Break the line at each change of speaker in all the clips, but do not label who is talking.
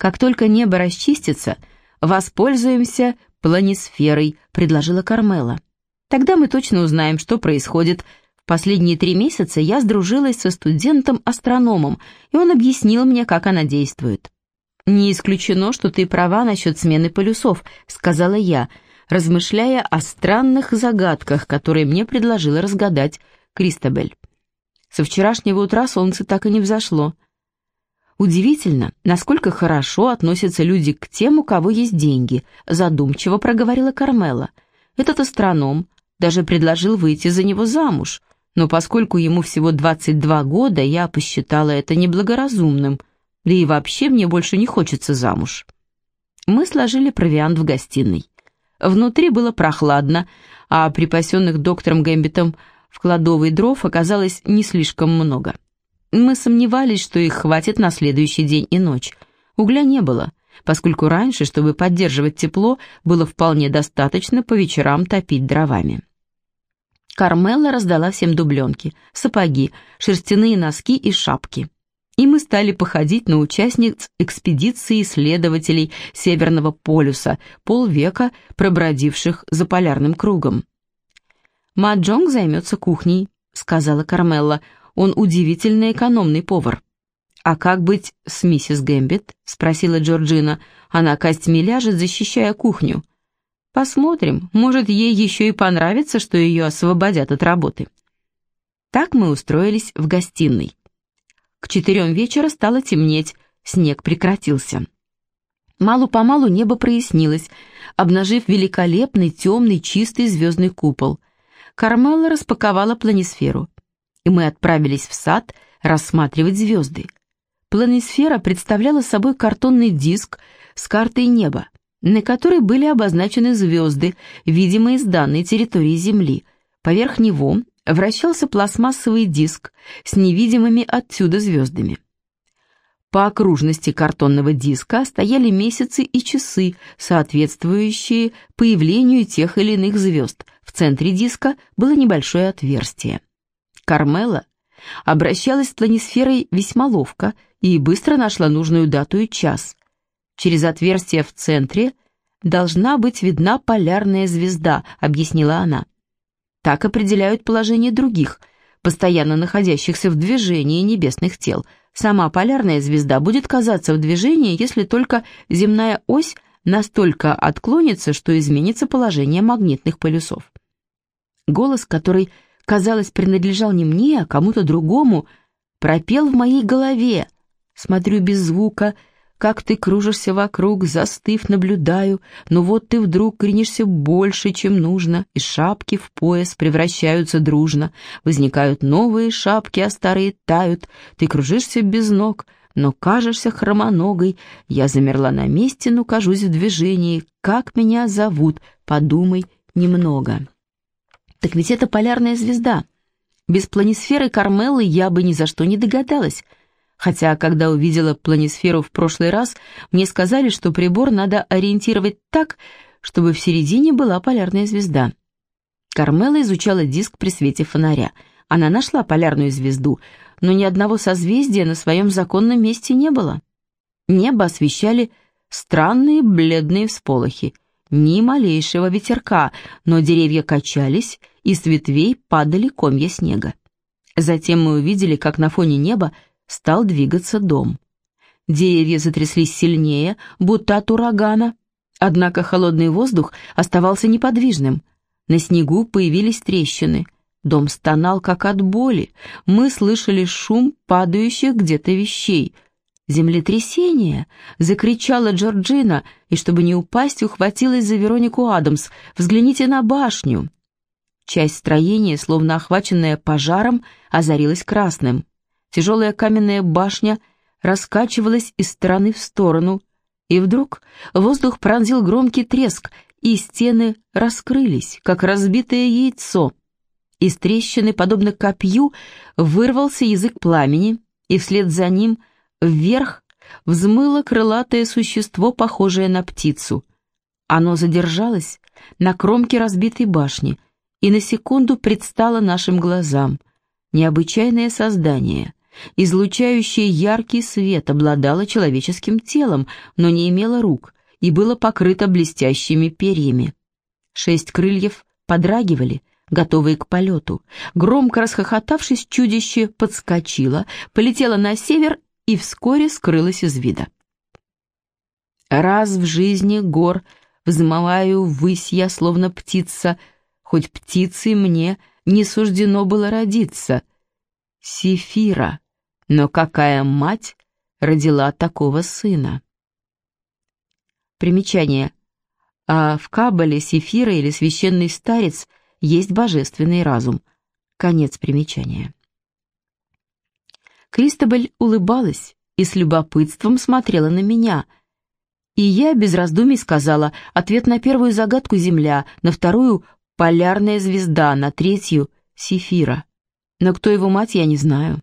Как только небо расчистится, воспользуемся планисферой», — предложила Кармела. «Тогда мы точно узнаем, что происходит. В последние три месяца я сдружилась со студентом-астрономом, и он объяснил мне, как она действует». «Не исключено, что ты права насчет смены полюсов», — сказала я, размышляя о странных загадках, которые мне предложила разгадать Кристабель. Со вчерашнего утра солнце так и не взошло. Удивительно, насколько хорошо относятся люди к тем, у кого есть деньги, задумчиво проговорила Кармела. Этот астроном даже предложил выйти за него замуж, но поскольку ему всего 22 года, я посчитала это неблагоразумным, да и вообще мне больше не хочется замуж. Мы сложили провиант в гостиной. Внутри было прохладно, а припасенных доктором Гэмбитом в кладовой дров оказалось не слишком много. Мы сомневались, что их хватит на следующий день и ночь. Угля не было, поскольку раньше, чтобы поддерживать тепло, было вполне достаточно по вечерам топить дровами. Кармелла раздала всем дубленки, сапоги, шерстяные носки и шапки. И мы стали походить на участниц экспедиции исследователей Северного полюса, полвека пробродивших за полярным кругом. «Маджонг займется кухней», — сказала Кармелла, — он удивительно экономный повар». «А как быть с миссис Гэмбит?» — спросила Джорджина. «Она костьми ляжет, защищая кухню». «Посмотрим, может, ей еще и понравится, что ее освободят от работы». Так мы устроились в гостиной. К четырем вечера стало темнеть, снег прекратился. Малу-помалу небо прояснилось, обнажив великолепный, темный, чистый звездный купол. Кармелла распаковала планисферу и мы отправились в сад рассматривать звезды. Планисфера представляла собой картонный диск с картой неба, на которой были обозначены звезды, видимые с данной территории Земли. Поверх него вращался пластмассовый диск с невидимыми отсюда звездами. По окружности картонного диска стояли месяцы и часы, соответствующие появлению тех или иных звезд. В центре диска было небольшое отверстие. Кармела обращалась с планисферой весьма ловко и быстро нашла нужную дату и час. Через отверстие в центре должна быть видна полярная звезда, объяснила она. Так определяют положение других, постоянно находящихся в движении небесных тел. Сама полярная звезда будет казаться в движении, если только земная ось настолько отклонится, что изменится положение магнитных полюсов. Голос, который казалось, принадлежал не мне, а кому-то другому, пропел в моей голове. Смотрю без звука, как ты кружишься вокруг, застыв, наблюдаю, но вот ты вдруг кренишься больше, чем нужно, и шапки в пояс превращаются дружно, возникают новые шапки, а старые тают, ты кружишься без ног, но кажешься хромоногой, я замерла на месте, но кажусь в движении, как меня зовут, подумай немного». Так ведь это полярная звезда. Без планисферы Кармеллы я бы ни за что не догадалась. Хотя, когда увидела планисферу в прошлый раз, мне сказали, что прибор надо ориентировать так, чтобы в середине была полярная звезда. Кармела изучала диск при свете фонаря. Она нашла полярную звезду, но ни одного созвездия на своем законном месте не было. Небо освещали странные бледные всполохи. Ни малейшего ветерка, но деревья качались, и с ветвей падали комья снега. Затем мы увидели, как на фоне неба стал двигаться дом. Деревья затряслись сильнее, будто от урагана, однако холодный воздух оставался неподвижным. На снегу появились трещины. Дом стонал, как от боли. Мы слышали шум падающих где-то вещей. «Землетрясение!» — закричала Джорджина, и, чтобы не упасть, ухватилась за Веронику Адамс. «Взгляните на башню!» Часть строения, словно охваченная пожаром, озарилась красным. Тяжелая каменная башня раскачивалась из стороны в сторону, и вдруг воздух пронзил громкий треск, и стены раскрылись, как разбитое яйцо. Из трещины, подобно копью, вырвался язык пламени, и вслед за ним вверх взмыло крылатое существо, похожее на птицу. Оно задержалось на кромке разбитой башни — и на секунду предстало нашим глазам. Необычайное создание, излучающее яркий свет, обладало человеческим телом, но не имело рук и было покрыто блестящими перьями. Шесть крыльев подрагивали, готовые к полету. Громко расхохотавшись, чудище подскочило, полетело на север и вскоре скрылось из вида. Раз в жизни гор взмываю ввысь я, словно птица, хоть птицей мне не суждено было родиться. Сефира, но какая мать родила такого сына? Примечание. А в Кабале Сефира или священный старец есть божественный разум. Конец примечания. Кристобаль улыбалась и с любопытством смотрела на меня — и я без раздумий сказала, ответ на первую загадку — Земля, на вторую — полярная звезда, на третью — Сефира. Но кто его мать, я не знаю.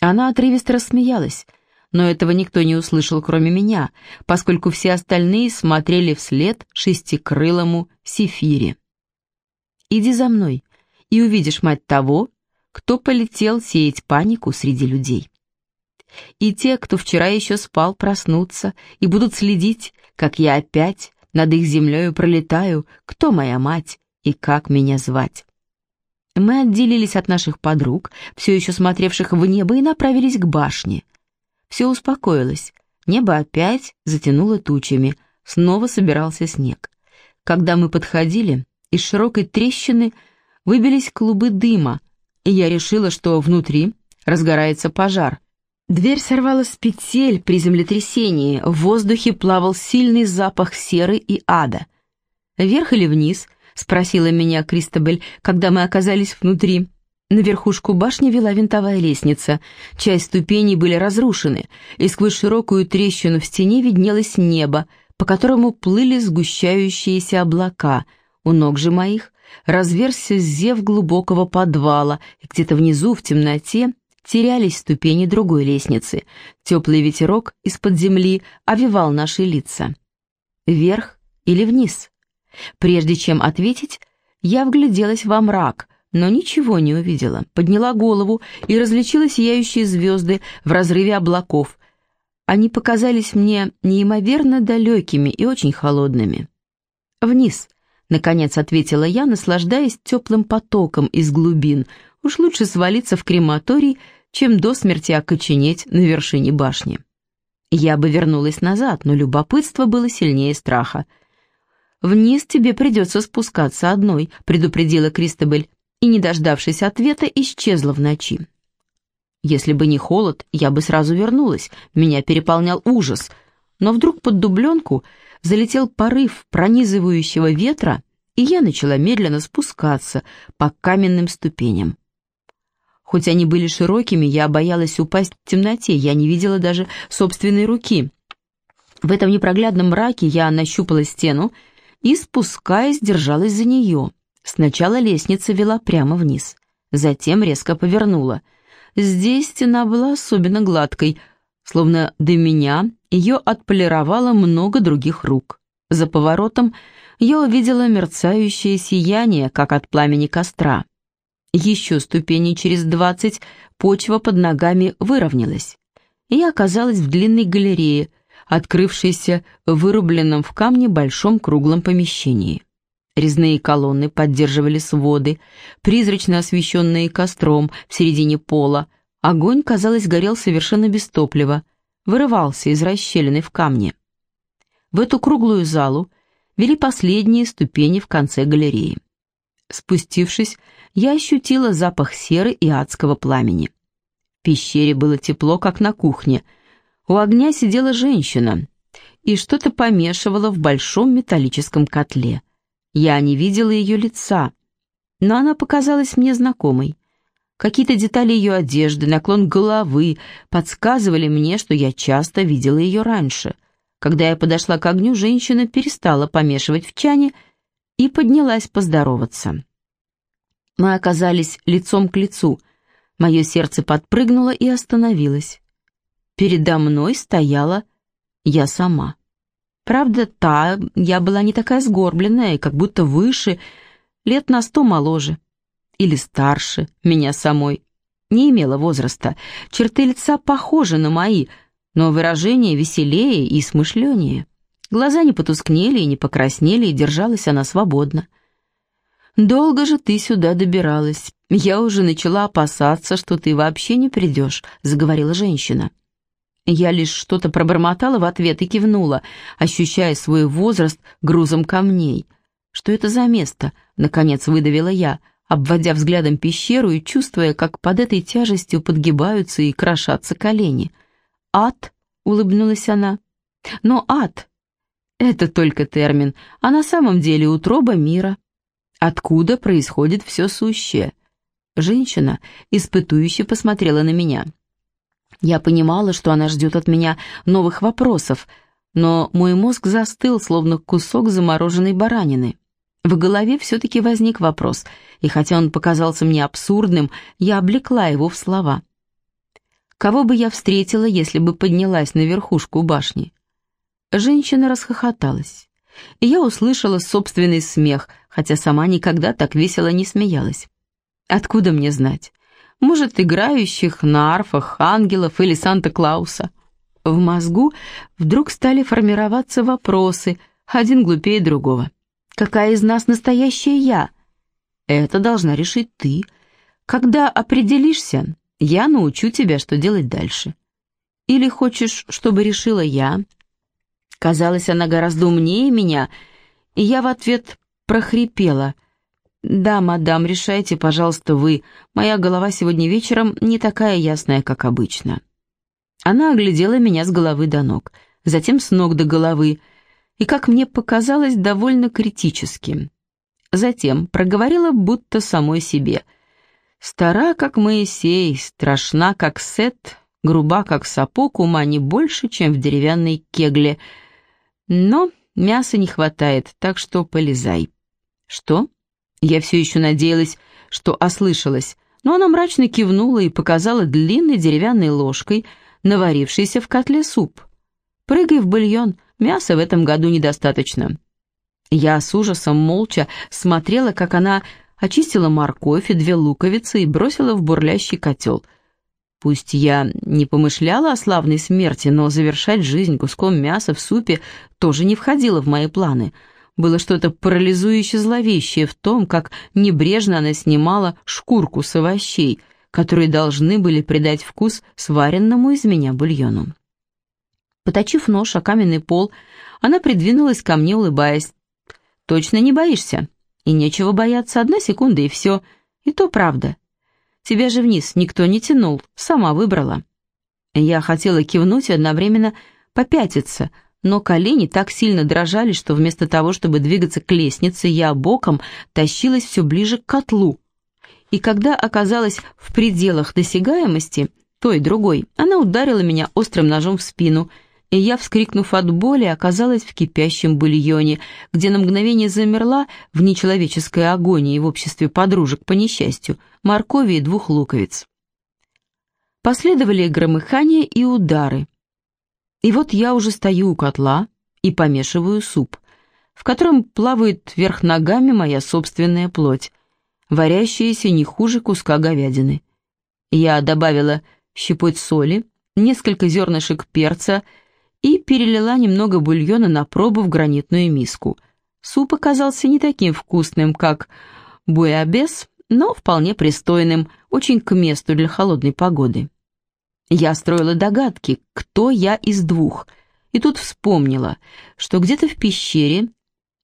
Она отрывисто рассмеялась, но этого никто не услышал, кроме меня, поскольку все остальные смотрели вслед шестикрылому Сефире. «Иди за мной, и увидишь мать того, кто полетел сеять панику среди людей». И те, кто вчера еще спал, проснутся и будут следить, как я опять над их землею пролетаю, кто моя мать и как меня звать. Мы отделились от наших подруг, все еще смотревших в небо, и направились к башне. Все успокоилось. Небо опять затянуло тучами, снова собирался снег. Когда мы подходили, из широкой трещины выбились клубы дыма, и я решила, что внутри разгорается пожар. Дверь сорвалась с петель при землетрясении, в воздухе плавал сильный запах серы и ада. «Вверх или вниз?» — спросила меня Кристобель, когда мы оказались внутри. На верхушку башни вела винтовая лестница. Часть ступеней были разрушены, и сквозь широкую трещину в стене виднелось небо, по которому плыли сгущающиеся облака. У ног же моих разверзся зев глубокого подвала, и где-то внизу, в темноте, терялись ступени другой лестницы. Теплый ветерок из-под земли овивал наши лица. Вверх или вниз? Прежде чем ответить, я вгляделась во мрак, но ничего не увидела. Подняла голову и различила сияющие звезды в разрыве облаков. Они показались мне неимоверно далекими и очень холодными. «Вниз», — наконец ответила я, наслаждаясь теплым потоком из глубин. «Уж лучше свалиться в крематорий, чем до смерти окоченеть на вершине башни. Я бы вернулась назад, но любопытство было сильнее страха. «Вниз тебе придется спускаться одной», — предупредила Кристобель, и, не дождавшись ответа, исчезла в ночи. Если бы не холод, я бы сразу вернулась, меня переполнял ужас, но вдруг под дубленку залетел порыв пронизывающего ветра, и я начала медленно спускаться по каменным ступеням. Хоть они были широкими, я боялась упасть в темноте, я не видела даже собственной руки. В этом непроглядном мраке я нащупала стену и, спускаясь, держалась за нее. Сначала лестница вела прямо вниз, затем резко повернула. Здесь стена была особенно гладкой, словно до меня ее отполировало много других рук. За поворотом я увидела мерцающее сияние, как от пламени костра. Еще ступени через двадцать почва под ногами выровнялась. И оказалась в длинной галерее, открывшейся в вырубленном в камне большом круглом помещении. Резные колонны поддерживали своды, призрачно освещенные костром в середине пола. Огонь, казалось, горел совершенно без топлива, вырывался из расщелины в камне. В эту круглую залу вели последние ступени в конце галереи. Спустившись, я ощутила запах серы и адского пламени. В пещере было тепло, как на кухне. У огня сидела женщина и что-то помешивала в большом металлическом котле. Я не видела ее лица, но она показалась мне знакомой. Какие-то детали ее одежды, наклон головы подсказывали мне, что я часто видела ее раньше. Когда я подошла к огню, женщина перестала помешивать в чане и поднялась поздороваться. Мы оказались лицом к лицу. Мое сердце подпрыгнуло и остановилось. Передо мной стояла я сама. Правда, та я была не такая сгорбленная, как будто выше, лет на сто моложе. Или старше меня самой. не имела возраста, черты лица похожи на мои, но выражение веселее и смышленнее. Глаза не потускнели и не покраснели, и держалась она свободно. «Долго же ты сюда добиралась. Я уже начала опасаться, что ты вообще не придешь», — заговорила женщина. Я лишь что-то пробормотала в ответ и кивнула, ощущая свой возраст грузом камней. «Что это за место?» — наконец выдавила я, обводя взглядом пещеру и чувствуя, как под этой тяжестью подгибаются и крошатся колени. «Ад?» — улыбнулась она. «Но ад — это только термин, а на самом деле утроба мира» откуда происходит все сущее. Женщина, испытующе посмотрела на меня. Я понимала, что она ждет от меня новых вопросов, но мой мозг застыл, словно кусок замороженной баранины. В голове все-таки возник вопрос, и хотя он показался мне абсурдным, я облекла его в слова. Кого бы я встретила, если бы поднялась на верхушку башни? Женщина расхохоталась и я услышала собственный смех, хотя сама никогда так весело не смеялась. Откуда мне знать? Может, играющих на арфах ангелов или Санта-Клауса? В мозгу вдруг стали формироваться вопросы, один глупее другого. Какая из нас настоящая я? Это должна решить ты. Когда определишься, я научу тебя, что делать дальше. Или хочешь, чтобы решила я, Казалось, она гораздо умнее меня, и я в ответ прохрипела. «Да, мадам, решайте, пожалуйста, вы. Моя голова сегодня вечером не такая ясная, как обычно». Она оглядела меня с головы до ног, затем с ног до головы, и, как мне показалось, довольно критически. Затем проговорила будто самой себе. «Стара, как Моисей, страшна, как Сет, груба, как сапог, ума не больше, чем в деревянной кегле». Но мяса не хватает, так что полезай. Что? Я все еще надеялась, что ослышалась, но она мрачно кивнула и показала длинной деревянной ложкой наварившийся в котле суп. Прыгай в бульон, мяса в этом году недостаточно. Я с ужасом молча смотрела, как она очистила морковь и две луковицы и бросила в бурлящий котел — Пусть я не помышляла о славной смерти, но завершать жизнь куском мяса в супе тоже не входило в мои планы. Было что-то парализующе зловещее в том, как небрежно она снимала шкурку с овощей, которые должны были придать вкус сваренному из меня бульону. Поточив нож о каменный пол, она придвинулась ко мне, улыбаясь. «Точно не боишься? И нечего бояться, одна секунда и все. И то правда. Тебя же вниз никто не тянул, сама выбрала». Я хотела кивнуть и одновременно попятиться, но колени так сильно дрожали, что вместо того, чтобы двигаться к лестнице, я боком тащилась все ближе к котлу. И когда оказалась в пределах досягаемости, той другой, она ударила меня острым ножом в спину — и я, вскрикнув от боли, оказалась в кипящем бульоне, где на мгновение замерла в нечеловеческой агонии в обществе подружек по несчастью, моркови и двух луковиц. Последовали громыхания и удары. И вот я уже стою у котла и помешиваю суп, в котором плавает вверх ногами моя собственная плоть, варящаяся не хуже куска говядины. Я добавила щепоть соли, несколько зернышек перца и перелила немного бульона на пробу в гранитную миску. Суп оказался не таким вкусным, как буябес, но вполне пристойным, очень к месту для холодной погоды. Я строила догадки, кто я из двух, и тут вспомнила, что где-то в пещере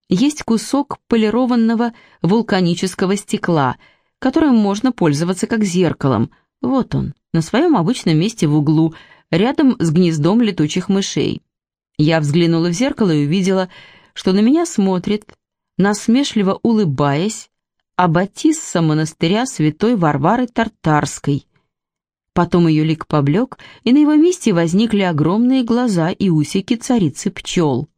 есть кусок полированного вулканического стекла, которым можно пользоваться как зеркалом. Вот он, на своем обычном месте в углу, рядом с гнездом летучих мышей. Я взглянула в зеркало и увидела, что на меня смотрит, насмешливо улыбаясь, аббатисса монастыря святой Варвары Тартарской. Потом ее лик поблек, и на его месте возникли огромные глаза и усики царицы пчел.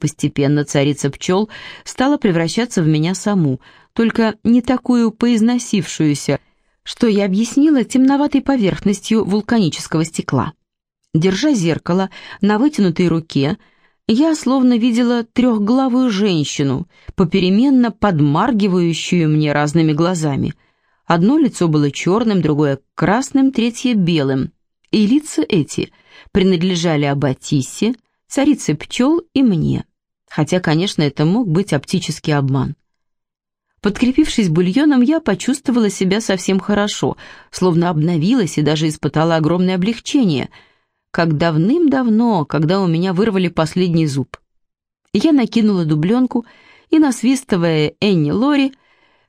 Постепенно царица пчел стала превращаться в меня саму, только не такую поизносившуюся, что я объяснила темноватой поверхностью вулканического стекла. Держа зеркало на вытянутой руке, я словно видела трехглавую женщину, попеременно подмаргивающую мне разными глазами. Одно лицо было черным, другое красным, третье белым. И лица эти принадлежали Аббатиссе, царице пчел и мне. Хотя, конечно, это мог быть оптический обман. Подкрепившись бульоном, я почувствовала себя совсем хорошо, словно обновилась и даже испытала огромное облегчение, как давным-давно, когда у меня вырвали последний зуб. Я накинула дубленку и, насвистывая Энни Лори,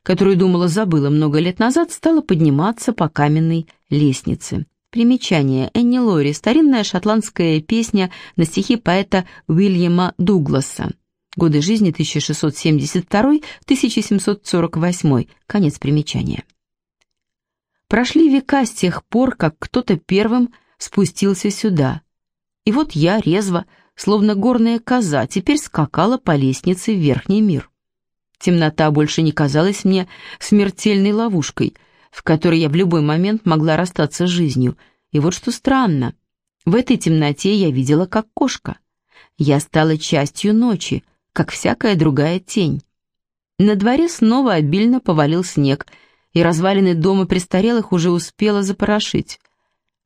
которую, думала, забыла много лет назад, стала подниматься по каменной лестнице. Примечание. Энни Лори – старинная шотландская песня на стихи поэта Уильяма Дугласа. Годы жизни 1672-1748. Конец примечания. Прошли века с тех пор, как кто-то первым спустился сюда. И вот я резво, словно горная коза, теперь скакала по лестнице в верхний мир. Темнота больше не казалась мне смертельной ловушкой, в которой я в любой момент могла расстаться с жизнью. И вот что странно, в этой темноте я видела как кошка. Я стала частью ночи, как всякая другая тень. На дворе снова обильно повалил снег, и развалины дома престарелых уже успело запорошить.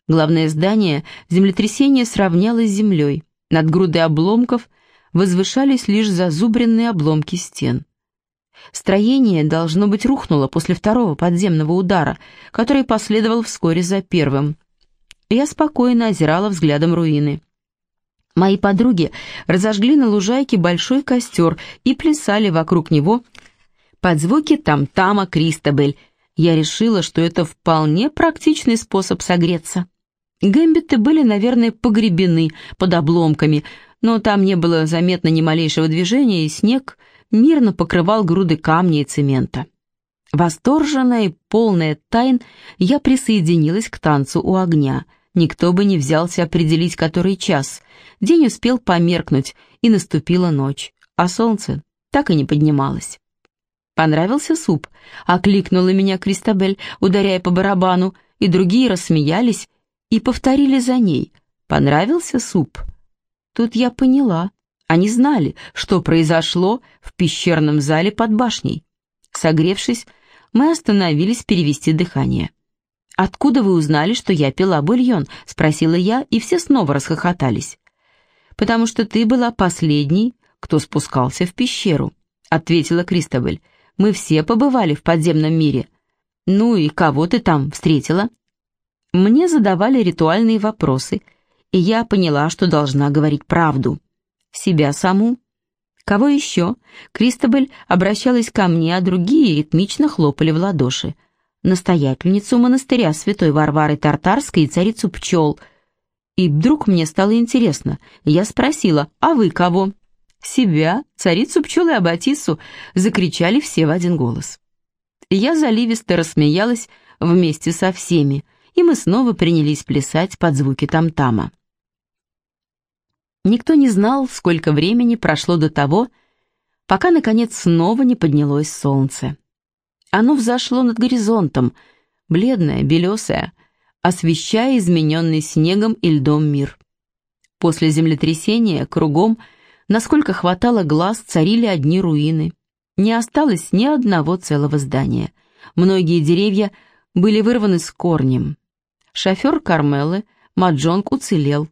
Главное здание землетрясение сравнялось с землей. Над грудой обломков возвышались лишь зазубренные обломки стен. Строение, должно быть, рухнуло после второго подземного удара, который последовал вскоре за первым. Я спокойно озирала взглядом руины. Мои подруги разожгли на лужайке большой костер и плясали вокруг него под звуки там-тама Кристабель. Я решила, что это вполне практичный способ согреться. Гэмбиты были, наверное, погребены под обломками, но там не было заметно ни малейшего движения, и снег мирно покрывал груды камня и цемента. Восторженная и полная тайн, я присоединилась к танцу у огня. Никто бы не взялся определить, который час. День успел померкнуть, и наступила ночь, а солнце так и не поднималось. «Понравился суп?» — окликнула меня Кристабель, ударяя по барабану, и другие рассмеялись, и повторили за ней. «Понравился суп?» Тут я поняла. Они знали, что произошло в пещерном зале под башней. Согревшись, мы остановились перевести дыхание. «Откуда вы узнали, что я пила бульон?» — спросила я, и все снова расхохотались. «Потому что ты была последней, кто спускался в пещеру», — ответила Кристобель. «Мы все побывали в подземном мире. Ну и кого ты там встретила?» Мне задавали ритуальные вопросы, и я поняла, что должна говорить правду. Себя саму. Кого еще? Кристобель обращалась ко мне, а другие ритмично хлопали в ладоши. Настоятельницу монастыря святой Варвары Тартарской и царицу пчел. И вдруг мне стало интересно. Я спросила, а вы кого? Себя, царицу пчел и Аббатису, закричали все в один голос. Я заливисто рассмеялась вместе со всеми, и мы снова принялись плясать под звуки там-тама. Никто не знал, сколько времени прошло до того, пока, наконец, снова не поднялось солнце. Оно взошло над горизонтом, бледное, белесое, освещая измененный снегом и льдом мир. После землетрясения кругом, насколько хватало глаз, царили одни руины. Не осталось ни одного целого здания. Многие деревья были вырваны с корнем. Шофер Кармелы, Маджонг, уцелел.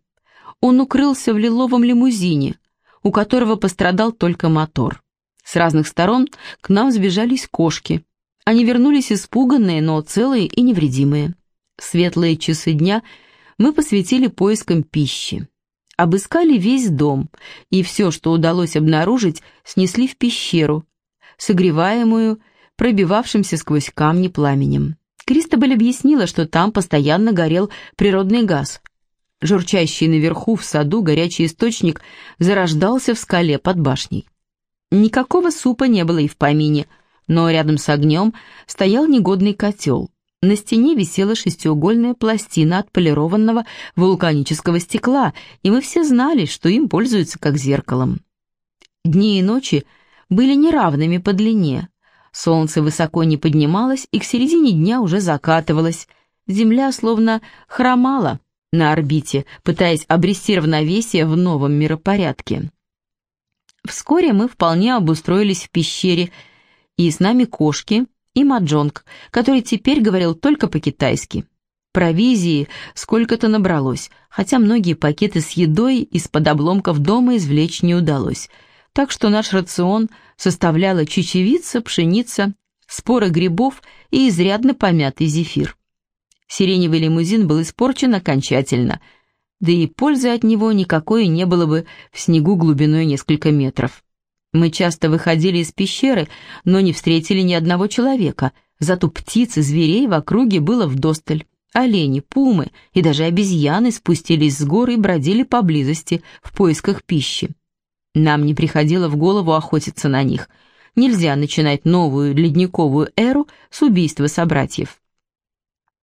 Он укрылся в лиловом лимузине, у которого пострадал только мотор. С разных сторон к нам сбежались кошки. Они вернулись испуганные, но целые и невредимые. Светлые часы дня мы посвятили поискам пищи. Обыскали весь дом, и все, что удалось обнаружить, снесли в пещеру, согреваемую пробивавшимся сквозь камни пламенем. Кристобаль объяснила, что там постоянно горел природный газ. Журчащий наверху в саду горячий источник зарождался в скале под башней. Никакого супа не было и в помине, но рядом с огнем стоял негодный котел. На стене висела шестиугольная пластина отполированного вулканического стекла, и мы все знали, что им пользуются как зеркалом. Дни и ночи были неравными по длине, Солнце высоко не поднималось и к середине дня уже закатывалось. Земля словно хромала на орбите, пытаясь обрести равновесие в новом миропорядке. Вскоре мы вполне обустроились в пещере, и с нами кошки, и Маджонг, который теперь говорил только по-китайски. Провизии сколько-то набралось, хотя многие пакеты с едой из-под обломков дома извлечь не удалось. Так что наш рацион составляла чечевица, пшеница, споры грибов и изрядно помятый зефир. Сиреневый лимузин был испорчен окончательно, да и пользы от него никакой не было бы в снегу глубиной несколько метров. Мы часто выходили из пещеры, но не встретили ни одного человека, зато птиц и зверей в округе было вдосталь. Олени, пумы и даже обезьяны спустились с гор и бродили поблизости в поисках пищи. Нам не приходило в голову охотиться на них. Нельзя начинать новую ледниковую эру с убийства собратьев.